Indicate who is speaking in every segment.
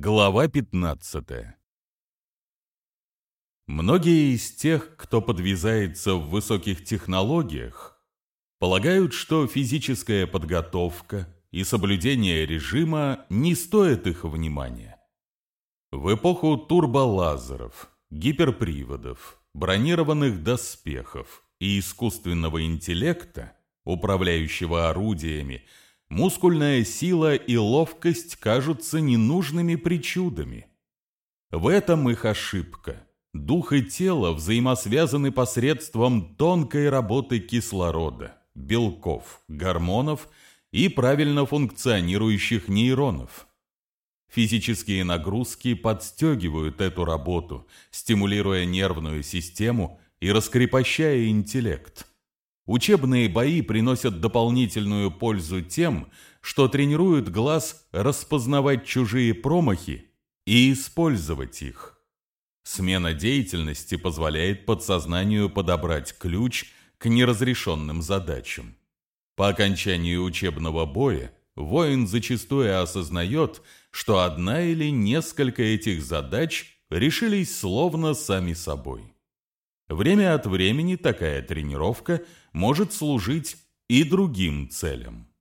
Speaker 1: Глава 15 Многие из тех, кто подвязается в высоких технологиях, полагают, что физическая подготовка и соблюдение режима не стоят их внимания. В эпоху турболазеров, гиперприводов, бронированных доспехов и искусственного интеллекта, управляющего орудиями, мускульная сила и ловкость кажутся ненужными причудами. В этом их ошибка. Дух и тело взаимосвязаны посредством тонкой работы кислорода, белков, гормонов и правильно функционирующих нейронов. Физические нагрузки подстегивают эту работу, стимулируя нервную систему и раскрепощая интеллект. Учебные бои приносят дополнительную пользу тем, что тренируют глаз распознавать чужие промахи и использовать их. Смена деятельности позволяет подсознанию подобрать ключ к неразрешенным задачам. По окончании учебного боя воин зачастую осознает, что одна или несколько этих задач решились словно сами собой. Время от времени такая тренировка может служить и другим целям.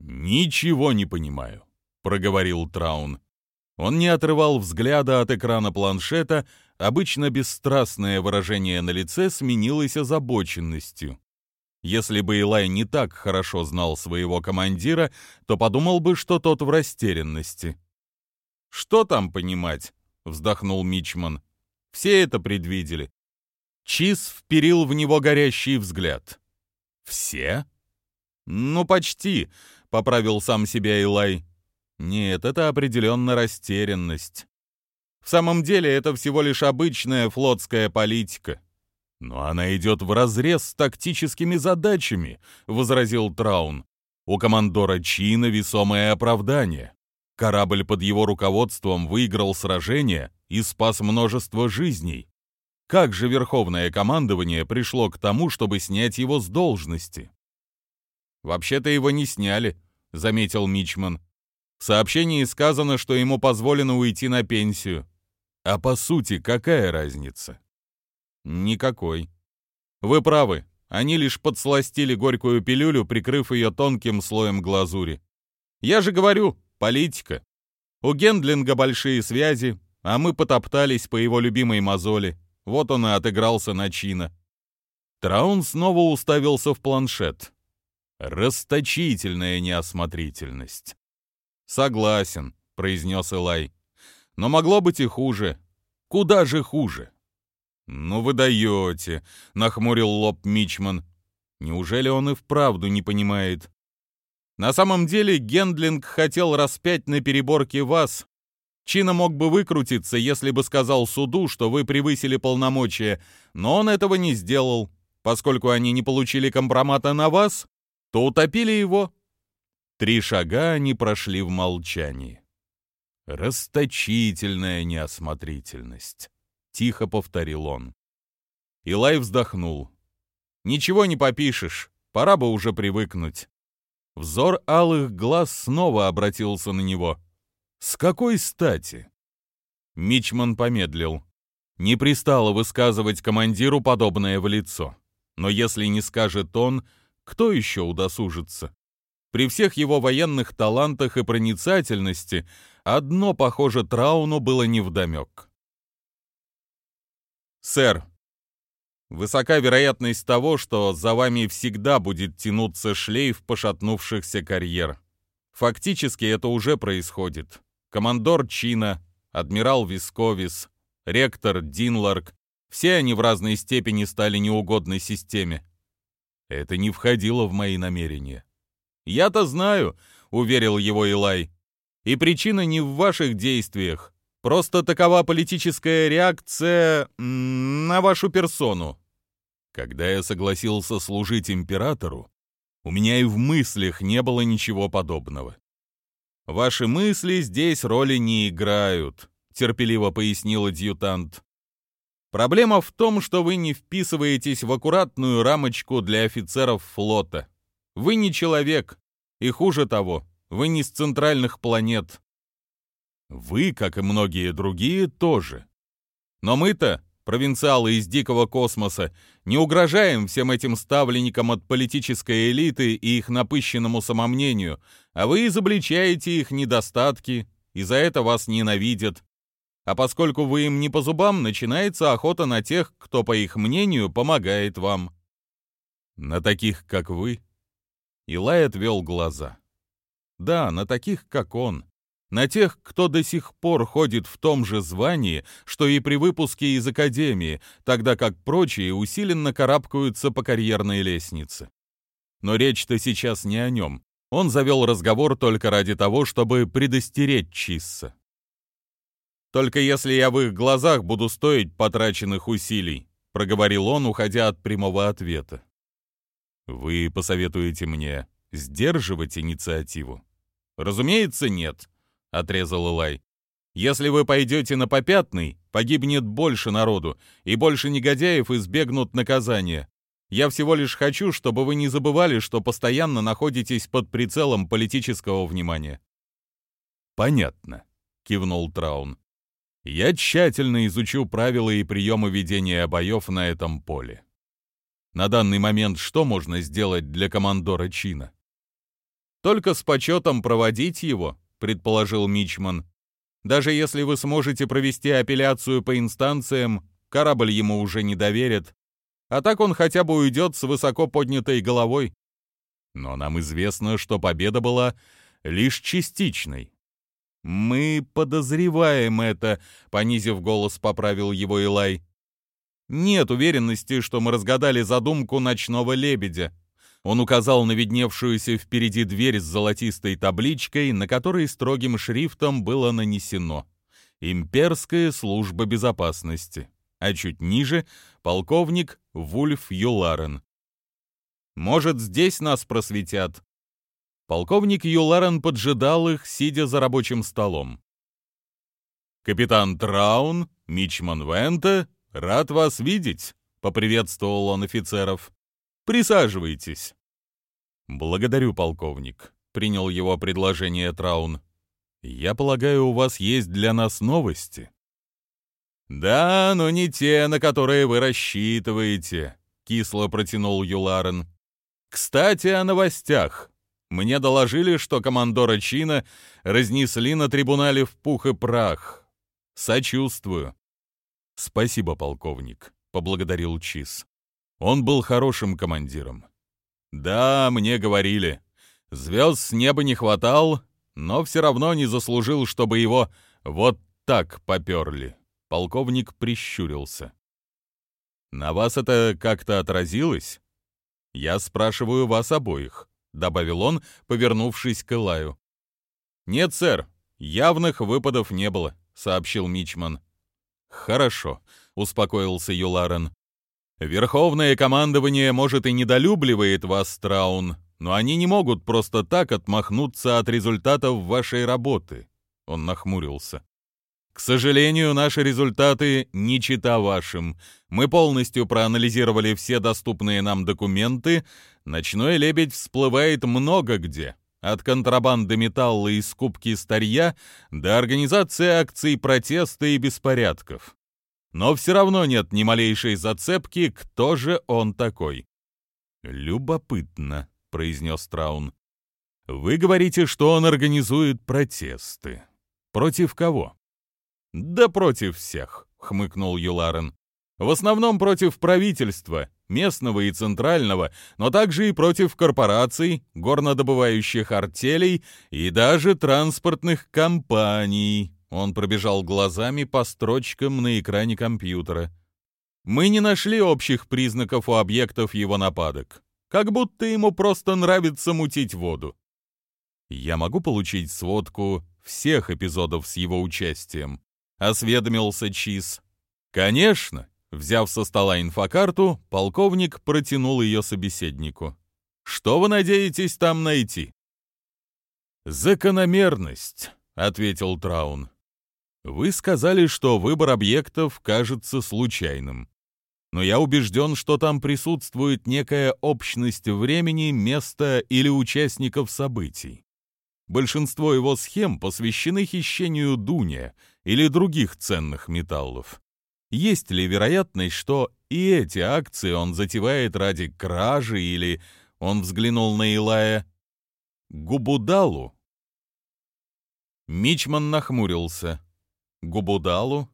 Speaker 1: «Ничего не понимаю», — проговорил Траун. Он не отрывал взгляда от экрана планшета, обычно бесстрастное выражение на лице сменилось озабоченностью. Если бы Илай не так хорошо знал своего командира, то подумал бы, что тот в растерянности. «Что там понимать?» — вздохнул Мичман. Все это предвидели. Чиз вперил в него горящий взгляд. «Все?» «Ну, почти», — поправил сам себя Илай. «Нет, это определенно растерянность. В самом деле это всего лишь обычная флотская политика». «Но она идет вразрез с тактическими задачами», — возразил Траун. «У командора Чина весомое оправдание. Корабль под его руководством выиграл сражение и спас множество жизней. Как же Верховное командование пришло к тому, чтобы снять его с должности? «Вообще-то его не сняли», — заметил Мичман. В сообщении сказано, что ему позволено уйти на пенсию. А по сути, какая разница? Никакой. Вы правы, они лишь подсластили горькую пилюлю, прикрыв ее тонким слоем глазури. Я же говорю, политика. У Гендлинга большие связи, а мы потоптались по его любимой мозоли. Вот он и отыгрался на Чина. Траун снова уставился в планшет. Расточительная неосмотрительность. «Согласен», — произнес Элай. «Но могло быть и хуже. Куда же хуже?» «Ну вы даете», — нахмурил лоб Мичман. «Неужели он и вправду не понимает?» «На самом деле Гендлинг хотел распять на переборке вас, Чина мог бы выкрутиться, если бы сказал суду, что вы превысили полномочия, но он этого не сделал. Поскольку они не получили компромата на вас, то утопили его. Три шага они прошли в молчании. «Расточительная неосмотрительность», — тихо повторил он. Илай вздохнул. «Ничего не попишешь, пора бы уже привыкнуть». Взор алых глаз снова обратился на него — «С какой стати?» Мичман помедлил. Не пристало высказывать командиру подобное в лицо. Но если не скажет он, кто еще удосужится? При всех его военных талантах и проницательности одно, похоже, Трауну было невдомек. «Сэр, высока вероятность того, что за вами всегда будет тянуться шлейф пошатнувшихся карьер. Фактически это уже происходит командор Чина, адмирал Висковис, ректор Динларк, все они в разной степени стали неугодной системе. Это не входило в мои намерения. «Я-то знаю», — уверил его Илай. «И причина не в ваших действиях. Просто такова политическая реакция на вашу персону». Когда я согласился служить императору, у меня и в мыслях не было ничего подобного. «Ваши мысли здесь роли не играют», — терпеливо пояснил адъютант. «Проблема в том, что вы не вписываетесь в аккуратную рамочку для офицеров флота. Вы не человек, и хуже того, Вы не с центральных планет. Вы, как и многие другие, тоже. Но мы-то, провинциалы из дикого космоса, не угрожаем всем этим ставленникам от политической элиты и их напыщенному самомнению, а вы изобличаете их недостатки, и за это вас ненавидят. А поскольку вы им не по зубам, начинается охота на тех, кто, по их мнению, помогает вам. На таких, как вы. Илай отвел глаза. Да, на таких, как он. На тех, кто до сих пор ходит в том же звании, что и при выпуске из академии, тогда как прочие усиленно карабкаются по карьерной лестнице. Но речь-то сейчас не о нем. Он завел разговор только ради того, чтобы предостеречь Чисса. «Только если я в их глазах буду стоить потраченных усилий», — проговорил он, уходя от прямого ответа. «Вы посоветуете мне сдерживать инициативу?» «Разумеется, нет», — отрезал Илай. «Если вы пойдете на попятный, погибнет больше народу, и больше негодяев избегнут наказания. Я всего лишь хочу, чтобы вы не забывали, что постоянно находитесь под прицелом политического внимания». «Понятно», — кивнул Траун. «Я тщательно изучу правила и приемы ведения боев на этом поле. На данный момент что можно сделать для командора Чина?» «Только с почетом проводить его», — предположил Мичман. «Даже если вы сможете провести апелляцию по инстанциям, корабль ему уже не доверят, а так он хотя бы уйдет с высоко поднятой головой. Но нам известно, что победа была лишь частичной. «Мы подозреваем это», — понизив голос, поправил его Илай. «Нет уверенности, что мы разгадали задумку ночного лебедя». Он указал на видневшуюся впереди дверь с золотистой табличкой, на которой строгим шрифтом было нанесено «Имперская служба безопасности» а чуть ниже — полковник Вульф Юларен. «Может, здесь нас просветят?» Полковник Юларен поджидал их, сидя за рабочим столом. «Капитан Траун, Мичман Вента, рад вас видеть», — поприветствовал он офицеров. «Присаживайтесь». «Благодарю, полковник», — принял его предложение Траун. «Я полагаю, у вас есть для нас новости?» «Да, но не те, на которые вы рассчитываете», — кисло протянул Юларен. «Кстати, о новостях. Мне доложили, что командора Чина разнесли на трибунале в пух и прах. Сочувствую». «Спасибо, полковник», — поблагодарил Чиз. «Он был хорошим командиром». «Да, мне говорили. Звезд с неба не хватал, но все равно не заслужил, чтобы его вот так поперли». Полковник прищурился. «На вас это как-то отразилось?» «Я спрашиваю вас обоих», — добавил он, повернувшись к Элаю. «Нет, сэр, явных выпадов не было», — сообщил Мичман. «Хорошо», — успокоился Юларен. «Верховное командование, может, и недолюбливает вас, Траун, но они не могут просто так отмахнуться от результатов вашей работы». Он нахмурился. К сожалению, наши результаты не чита вашим. Мы полностью проанализировали все доступные нам документы. Ночной лебедь всплывает много где. От контрабанды металла и скупки старья до организации акций протеста и беспорядков. Но все равно нет ни малейшей зацепки, кто же он такой. «Любопытно», — произнес Траун. «Вы говорите, что он организует протесты. Против кого?» «Да против всех», — хмыкнул Юларен. «В основном против правительства, местного и центрального, но также и против корпораций, горнодобывающих артелей и даже транспортных компаний». Он пробежал глазами по строчкам на экране компьютера. «Мы не нашли общих признаков у объектов его нападок. Как будто ему просто нравится мутить воду». «Я могу получить сводку всех эпизодов с его участием?» осведомился Чиз. «Конечно!» Взяв со стола инфокарту, полковник протянул ее собеседнику. «Что вы надеетесь там найти?» «Закономерность», — ответил Траун. «Вы сказали, что выбор объектов кажется случайным. Но я убежден, что там присутствует некая общность времени, места или участников событий. большинство его схем посвящены хищению дуния или других ценных металлов. Есть ли вероятность, что и эти акции он затевает ради кражи или... Он взглянул на Илая. Губудалу? Мичман нахмурился. Губудалу?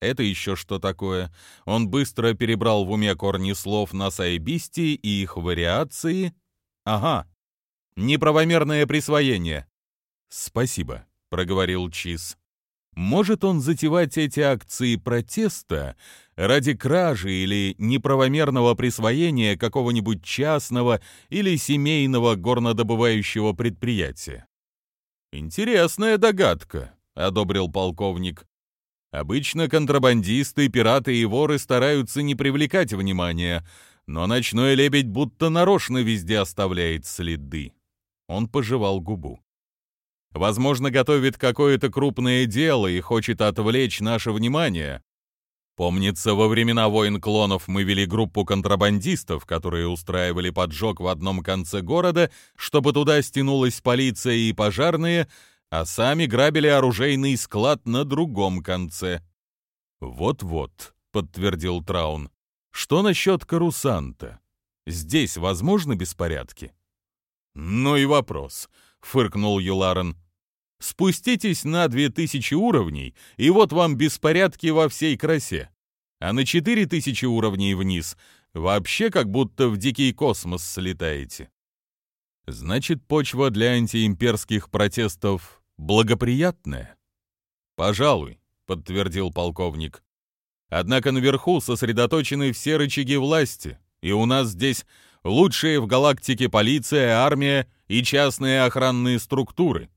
Speaker 1: Это еще что такое? Он быстро перебрал в уме корни слов на сайбисте и их вариации. Ага. Неправомерное присвоение. Спасибо, проговорил Чиз. Может он затевать эти акции протеста ради кражи или неправомерного присвоения какого-нибудь частного или семейного горнодобывающего предприятия? Интересная догадка, одобрил полковник. Обычно контрабандисты, пираты и воры стараются не привлекать внимания, но ночной лебедь будто нарочно везде оставляет следы. Он пожевал губу. Возможно, готовит какое-то крупное дело и хочет отвлечь наше внимание. Помнится, во времена войн клонов мы вели группу контрабандистов, которые устраивали поджог в одном конце города, чтобы туда стянулась полиция и пожарные, а сами грабили оружейный склад на другом конце. «Вот-вот», — подтвердил Траун. «Что насчет карусанта? Здесь возможны беспорядки?» «Ну и вопрос», — фыркнул Юларен. Спуститесь на 2000 уровней, и вот вам беспорядки во всей красе. А на 4000 уровней вниз вообще как будто в дикий космос слетаете. Значит, почва для антиимперских протестов благоприятная? Пожалуй, подтвердил полковник. Однако наверху сосредоточены все рычаги власти, и у нас здесь лучшие в галактике полиция, армия и частные охранные структуры.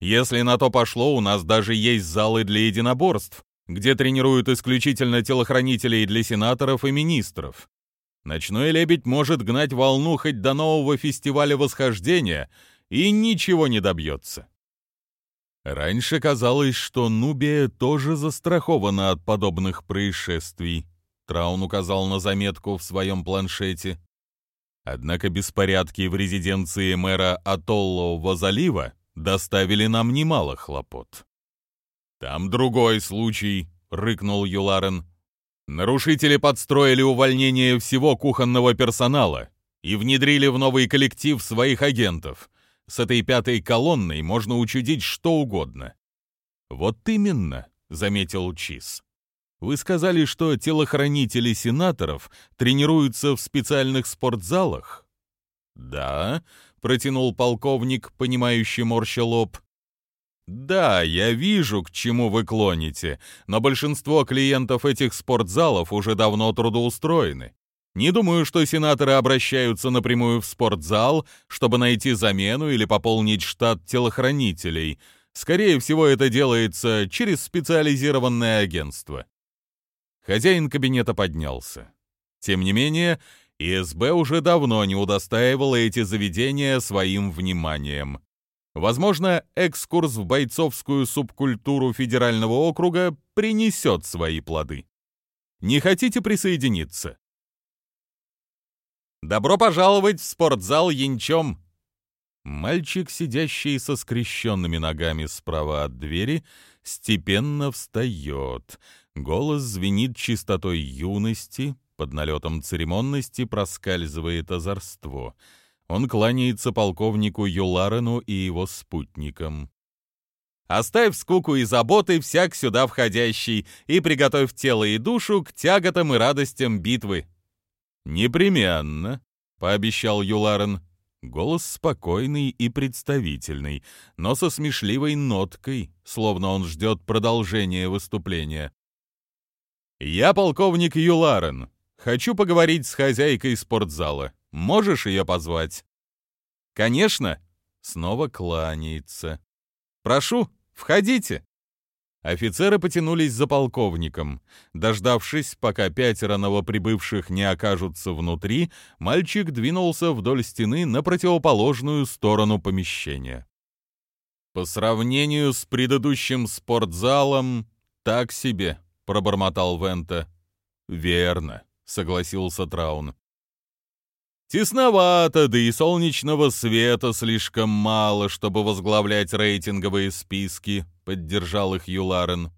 Speaker 1: Если на то пошло, у нас даже есть залы для единоборств, где тренируют исключительно телохранителей для сенаторов и министров. Ночной лебедь может гнать волну хоть до нового фестиваля восхождения и ничего не добьется. Раньше казалось, что Нубия тоже застрахована от подобных происшествий. Траун указал на заметку в своем планшете. Однако беспорядки в резиденции мэра Атоллового залива доставили нам немало хлопот. «Там другой случай», — рыкнул Юларен. «Нарушители подстроили увольнение всего кухонного персонала и внедрили в новый коллектив своих агентов. С этой пятой колонной можно учудить что угодно». «Вот именно», — заметил Чиз. «Вы сказали, что телохранители сенаторов тренируются в специальных спортзалах?» «Да», протянул полковник, понимающий морща лоб. «Да, я вижу, к чему вы клоните, но большинство клиентов этих спортзалов уже давно трудоустроены. Не думаю, что сенаторы обращаются напрямую в спортзал, чтобы найти замену или пополнить штат телохранителей. Скорее всего, это делается через специализированное агентство». Хозяин кабинета поднялся. Тем не менее, ИСБ уже давно не удостаивало эти заведения своим вниманием. Возможно, экскурс в бойцовскую субкультуру федерального округа принесет свои плоды. Не хотите присоединиться? Добро пожаловать в спортзал Янчом! Мальчик, сидящий со скрещенными ногами справа от двери, степенно встает. Голос звенит чистотой юности, под налетом церемонности проскальзывает озорство. Он кланяется полковнику Юларену и его спутникам. «Оставь скуку и заботы всяк сюда входящий и приготовь тело и душу к тяготам и радостям битвы». «Непременно», — пообещал Юларен. Голос спокойный и представительный, но со смешливой ноткой, словно он ждет продолжения выступления. «Я полковник Юларен. Хочу поговорить с хозяйкой спортзала. Можешь ее позвать?» «Конечно!» Снова кланяется. «Прошу, входите!» Офицеры потянулись за полковником. Дождавшись, пока пятеро новоприбывших не окажутся внутри, мальчик двинулся вдоль стены на противоположную сторону помещения. «По сравнению с предыдущим спортзалом, так себе», — пробормотал Вента. «Верно», — согласился Траун. Тесновато, да и солнечного света слишком мало, чтобы возглавлять рейтинговые списки, поддержал их Юларен.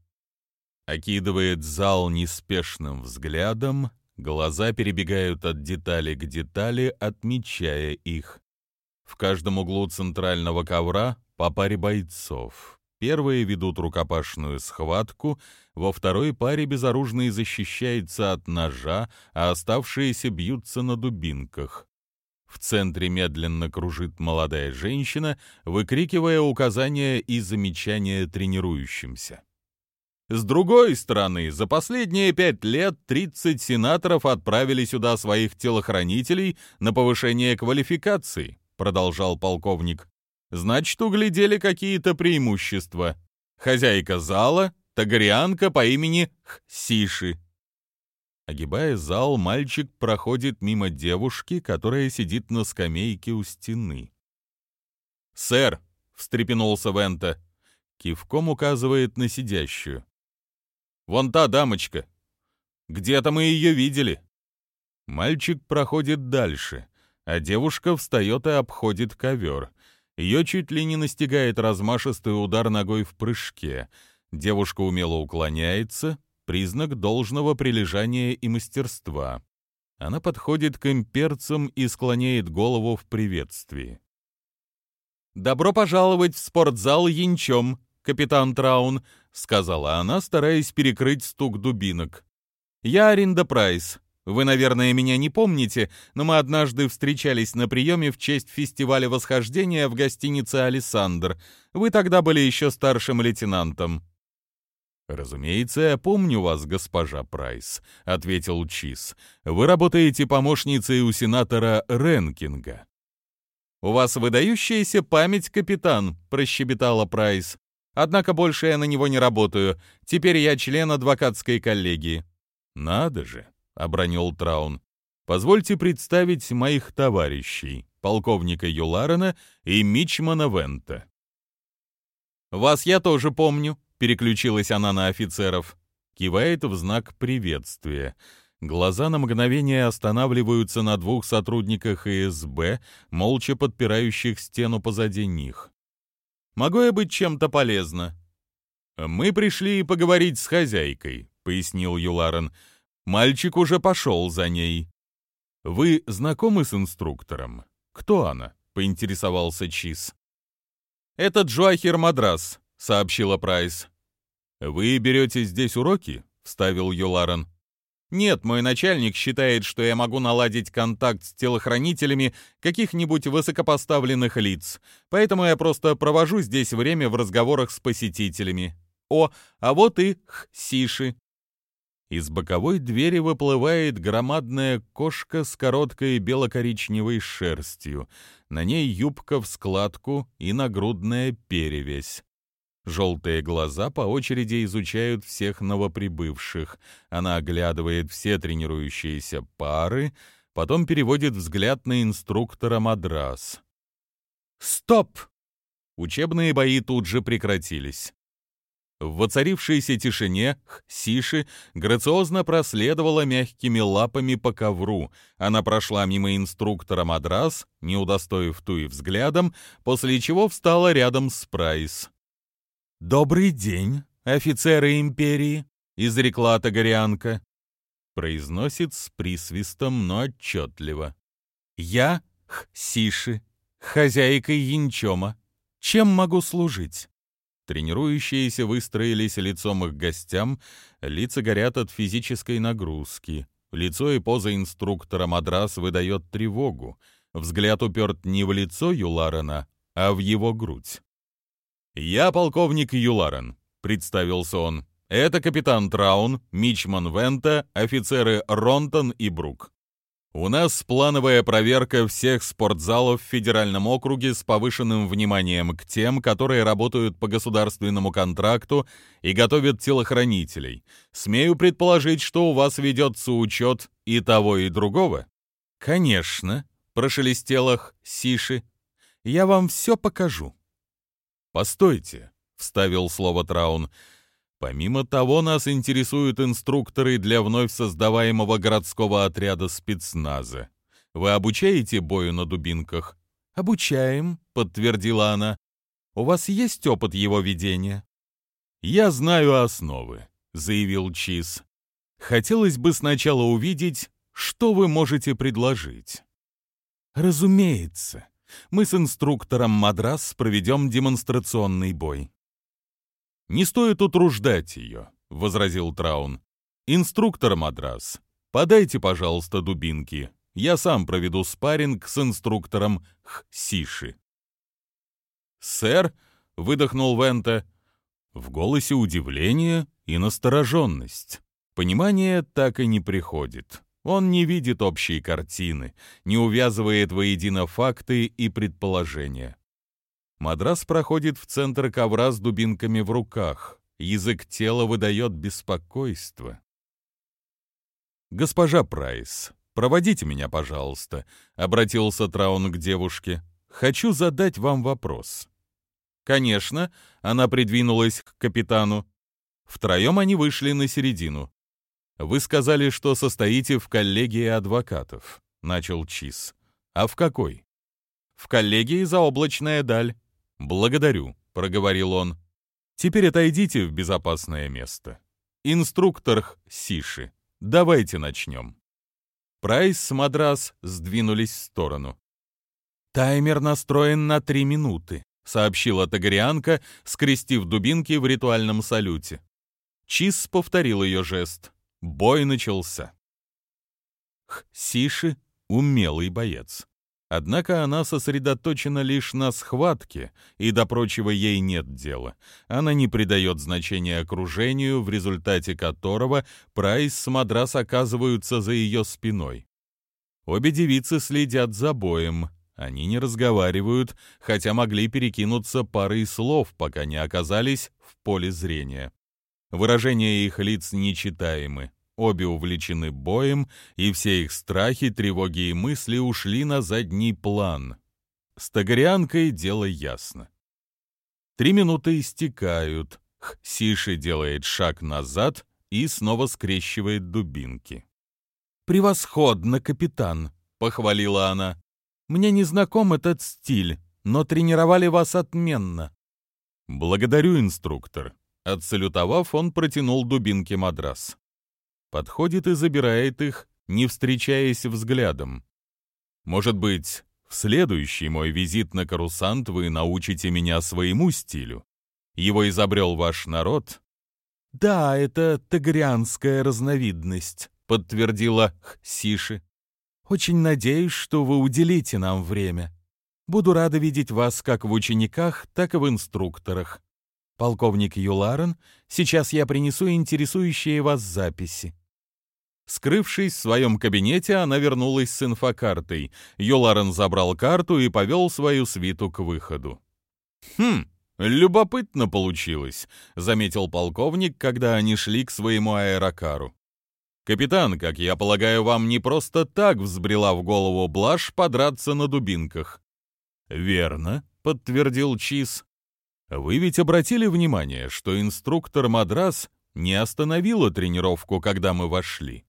Speaker 1: Окидывает зал неспешным взглядом, глаза перебегают от детали к детали, отмечая их. В каждом углу центрального ковра по паре бойцов. Первые ведут рукопашную схватку, во второй паре безоружный защищается от ножа, а оставшиеся бьются на дубинках. В центре медленно кружит молодая женщина, выкрикивая указания и замечания тренирующимся. С другой стороны, за последние пять лет 30 сенаторов отправили сюда своих телохранителей на повышение квалификации, продолжал полковник. Значит, углядели какие-то преимущества. Хозяйка зала — тагарианка по имени Хсиши. Огибая зал, мальчик проходит мимо девушки, которая сидит на скамейке у стены. «Сэр!» — встрепенулся Вента. Кивком указывает на сидящую. «Вон та дамочка. Где-то мы ее видели». Мальчик проходит дальше, а девушка встает и обходит ковер. Ее чуть ли не настигает размашистый удар ногой в прыжке. Девушка умело уклоняется, признак должного прилежания и мастерства. Она подходит к имперцам и склоняет голову в приветствии. «Добро пожаловать в спортзал Янчом, капитан Траун», — сказала она, стараясь перекрыть стук дубинок. «Я Аринда Прайс, вы, наверное, меня не помните, но мы однажды встречались на приеме в честь фестиваля восхождения в гостинице «Александр». Вы тогда были еще старшим лейтенантом». «Разумеется, я помню вас, госпожа Прайс», — ответил Чиз. «Вы работаете помощницей у сенатора Ренкинга». «У вас выдающаяся память, капитан», — прощебетала Прайс. «Однако больше я на него не работаю. Теперь я член адвокатской коллегии». «Надо же», обронил Траун. Позвольте представить моих товарищей, полковника Юларена и Мичмана Вента. «Вас я тоже помню», — переключилась она на офицеров. Кивает в знак приветствия. Глаза на мгновение останавливаются на двух сотрудниках ИСБ, молча подпирающих стену позади них. «Могу я быть чем-то полезна?» «Мы пришли поговорить с хозяйкой», — пояснил Юларен. Мальчик уже пошел за ней. «Вы знакомы с инструктором? Кто она?» — поинтересовался Чиз. «Это Джоахир Мадрас», — сообщила Прайс. «Вы берете здесь уроки?» — вставил Юларен. «Нет, мой начальник считает, что я могу наладить контакт с телохранителями каких-нибудь высокопоставленных лиц, поэтому я просто провожу здесь время в разговорах с посетителями. О, а вот и Хсиши. Из боковой двери выплывает громадная кошка с короткой бело-коричневой шерстью. На ней юбка в складку и нагрудная перевесь. Желтые глаза по очереди изучают всех новоприбывших. Она оглядывает все тренирующиеся пары, потом переводит взгляд на инструктора Мадрас. «Стоп!» Учебные бои тут же прекратились. В воцарившейся тишине Хсиши грациозно проследовала мягкими лапами по ковру. Она прошла мимо инструктора Мадрас, не удостоив ту и взглядом, после чего встала рядом с Прайс. «Добрый день, офицеры Империи!» — изрекла Тагарианка. Произносит с присвистом, но отчетливо. «Я Хсиши, хозяйка Янчома. Чем могу служить?» Тренирующиеся выстроились лицом их гостям, лица горят от физической нагрузки. Лицо и поза инструктора Мадрас выдает тревогу. Взгляд уперт не в лицо Юларена, а в его грудь. «Я полковник Юларен», — представился он. «Это капитан Траун, Мичман Вента, офицеры Ронтон и Брук. У нас плановая проверка всех спортзалов в федеральном округе с повышенным вниманием к тем, которые работают по государственному контракту и готовят телохранителей. Смею предположить, что у вас ведется учет и того, и другого. Конечно, прошелестело Сиши. Я вам все покажу. Постойте, вставил слово Траун. Помимо того, нас интересуют инструкторы для вновь создаваемого городского отряда спецназа. Вы обучаете бою на дубинках?»
Speaker 2: «Обучаем», — подтвердила она. «У вас есть опыт его ведения?»
Speaker 1: «Я знаю основы», — заявил Чиз. «Хотелось бы сначала увидеть, что вы можете предложить».
Speaker 2: «Разумеется. Мы с инструктором Мадрас проведем демонстрационный бой».
Speaker 1: «Не стоит утруждать ее», — возразил Траун. «Инструктор Мадрас, подайте, пожалуйста, дубинки. Я сам проведу спарринг с инструктором Хсиши». «Сэр», — выдохнул Вента, — в голосе удивление и настороженность. Понимание так и не приходит. Он не видит общей картины, не увязывает воедино факты и предположения. Мадрас проходит в центр ковра с дубинками в руках. Язык тела выдает беспокойство. «Госпожа Прайс, проводите меня, пожалуйста», — обратился Траун к девушке. «Хочу задать вам вопрос». «Конечно», — она придвинулась к капитану. Втроем они вышли на середину. «Вы сказали, что состоите в коллегии адвокатов», — начал Чиз. «А в какой?» «В коллегии «Заоблачная даль». «Благодарю», — проговорил он. «Теперь отойдите в безопасное место. Инструктор Сиши, давайте начнем». Прайс с Мадрас сдвинулись в сторону.
Speaker 2: «Таймер настроен на три минуты», —
Speaker 1: сообщила Тагарианка, скрестив дубинки в ритуальном салюте. Чиз повторил ее жест. Бой начался. Сиши — умелый боец. Однако она сосредоточена лишь на схватке, и до прочего ей нет дела. Она не придает значения окружению, в результате которого Прайс с Мадрас оказываются за ее спиной. Обе девицы следят за боем. Они не разговаривают, хотя могли перекинуться парой слов, пока не оказались в поле зрения. Выражения их лиц нечитаемы. Обе увлечены боем, и все их страхи, тревоги и мысли ушли на задний план. С Тагарианкой дело ясно. Три минуты истекают. Сиши делает шаг назад и снова скрещивает дубинки.
Speaker 2: «Превосходно, капитан!» — похвалила она. «Мне не знаком этот стиль, но тренировали вас отменно».
Speaker 1: «Благодарю, инструктор». Отсалютовав, он протянул дубинки мадрас подходит и забирает их, не встречаясь взглядом. Может быть, в следующий мой визит на Карусант вы научите меня своему стилю? Его изобрел ваш народ?
Speaker 2: Да, это тагрианская разновидность, подтвердила Хсиши. Очень надеюсь, что вы уделите нам время. Буду рада видеть вас как в учениках, так и в инструкторах. Полковник Юларен, сейчас я принесу интересующие вас записи.
Speaker 1: Скрывшись в своем кабинете, она вернулась с инфокартой. Юларен забрал карту и повел свою свиту к выходу. «Хм, любопытно получилось», — заметил полковник, когда они шли к своему аэрокару. «Капитан, как я полагаю, вам не просто так взбрела в голову блажь подраться на дубинках». «Верно», — подтвердил Чиз. «Вы ведь обратили внимание, что инструктор Мадрас не остановила тренировку, когда мы вошли?»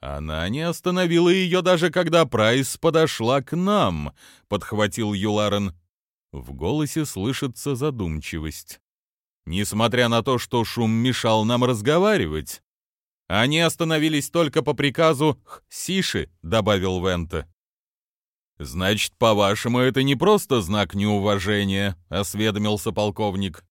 Speaker 1: «Она не остановила ее даже когда Прайс подошла к нам», — подхватил Юларен. В голосе слышится задумчивость. «Несмотря на то, что шум мешал нам разговаривать, они остановились только по приказу Сиши», — добавил Вента. «Значит, по-вашему, это не просто знак неуважения», — осведомился полковник.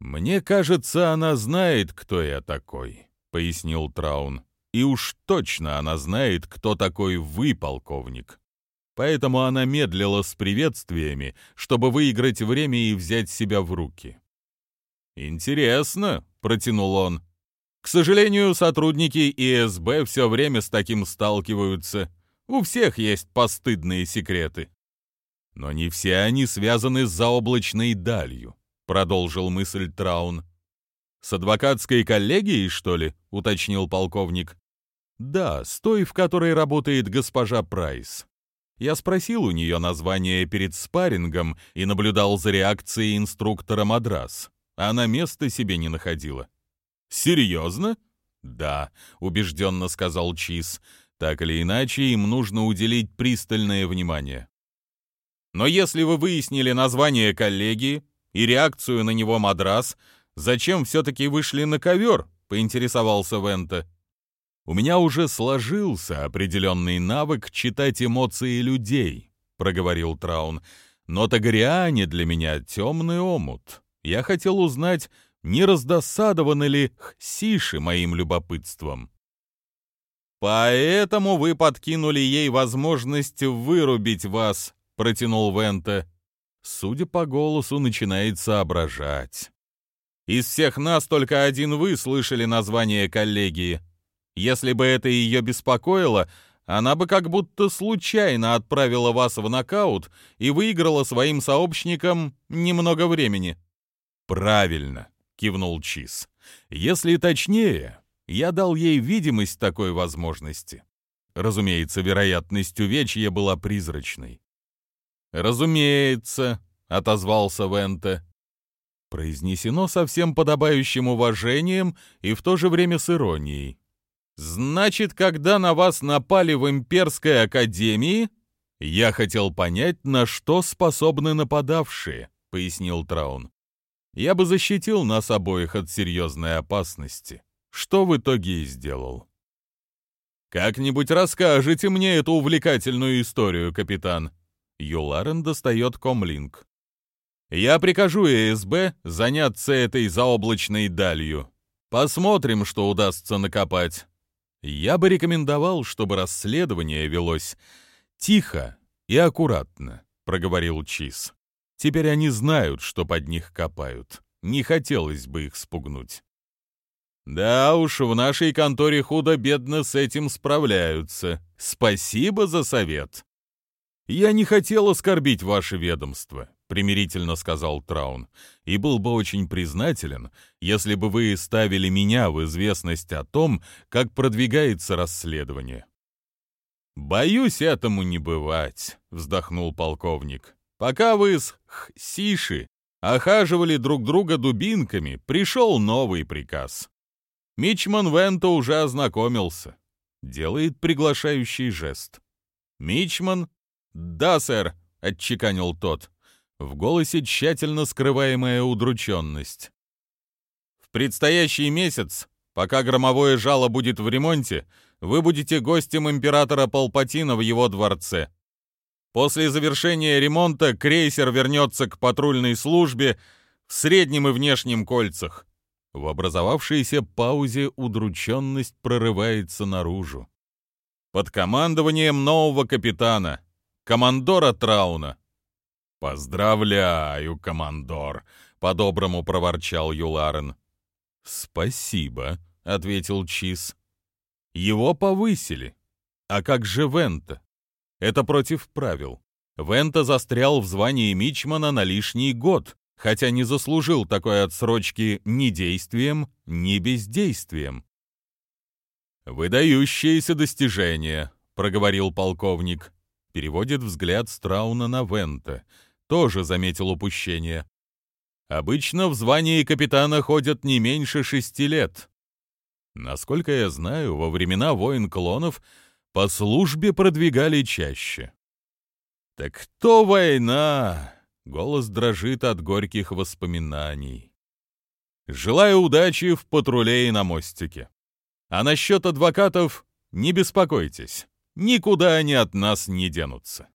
Speaker 1: «Мне кажется, она знает, кто я такой», — пояснил Траун. И уж точно она знает, кто такой вы, полковник. Поэтому она медлила с приветствиями, чтобы выиграть время и взять себя в руки. «Интересно», — протянул он. «К сожалению, сотрудники ИСБ все время с таким сталкиваются. У всех есть постыдные секреты». «Но не все они связаны с заоблачной далью», — продолжил мысль Траун. «С адвокатской коллегией, что ли?» — уточнил полковник. Да, с той, в которой работает госпожа Прайс. Я спросил у нее название перед спаррингом и наблюдал за реакцией инструктора Мадрас. Она места себе не находила. «Серьезно?» «Да», — убежденно сказал Чиз. Так или иначе, им нужно уделить пристальное внимание. Но если вы выяснили название коллеги и реакцию на него Мадрас, зачем все-таки вышли на ковер?» — поинтересовался Вента. «У меня уже сложился определенный навык читать эмоции людей», — проговорил Траун. «Но Тагариане для меня темный омут. Я хотел узнать, не раздосадованы ли Хсиши моим любопытством». «Поэтому вы подкинули ей возможность вырубить вас», — протянул Вента. Судя по голосу, начинает соображать. Из всех нас только один вы слышали название коллегии. Если бы это ее беспокоило, она бы как будто случайно отправила вас в нокаут и выиграла своим сообщникам немного времени.
Speaker 2: Правильно, кивнул Чиз. Если точнее, я дал ей видимость такой возможности. Разумеется, вероятность увечья была призрачной.
Speaker 1: «Разумеется», — отозвался Венте
Speaker 2: произнесено со всем подобающим уважением и в то же время с иронией.
Speaker 1: «Значит, когда на вас напали в Имперской Академии...»
Speaker 2: «Я хотел понять, на что способны нападавшие», — пояснил Траун. «Я бы защитил нас обоих от серьезной опасности, что в итоге и сделал».
Speaker 1: «Как-нибудь расскажите мне эту увлекательную историю, капитан».
Speaker 2: Юларен достает комлинг.
Speaker 1: Я прикажу ЭСБ заняться этой заоблачной далью. Посмотрим, что удастся накопать.
Speaker 2: Я бы рекомендовал, чтобы расследование велось тихо и аккуратно, проговорил Чиз. Теперь они знают, что под них копают. Не хотелось бы их спугнуть.
Speaker 1: Да уж, в нашей конторе худо-бедно с этим справляются. Спасибо за совет.
Speaker 2: Я не хотел оскорбить ваше ведомство. — примирительно сказал Траун, — «и был бы очень признателен, если бы вы ставили меня в известность о том, как продвигается расследование».
Speaker 1: «Боюсь, этому не бывать», — вздохнул полковник. «Пока вы с Хсиши охаживали друг друга дубинками, пришел новый приказ. Мичман Венто уже ознакомился. Делает приглашающий жест. «Мичман?» «Да, сэр», — отчеканил тот. В голосе тщательно скрываемая удрученность. В предстоящий месяц, пока громовое жало будет в ремонте, вы будете гостем императора Палпатина в его дворце. После завершения ремонта крейсер вернется к патрульной службе в среднем и внешнем кольцах. В образовавшейся паузе удрученность прорывается наружу. Под командованием нового капитана, командора Трауна,
Speaker 2: «Поздравляю, командор!» — по-доброму проворчал Юларен.
Speaker 1: «Спасибо», — ответил Чиз.
Speaker 2: «Его повысили. А как же Вента? Это против правил. Вента застрял в звании Мичмана на лишний год, хотя не заслужил такой отсрочки ни действием, ни бездействием».
Speaker 1: «Выдающееся достижение», — проговорил полковник. Переводит взгляд Страуна на Вента — тоже заметил упущение. Обычно в звании капитана ходят не меньше шести лет. Насколько я знаю, во времена войн клонов по службе продвигали чаще. «Так кто война?» — голос дрожит от горьких воспоминаний. «Желаю удачи в патруле и на мостике. А насчет адвокатов не беспокойтесь, никуда они от нас не денутся».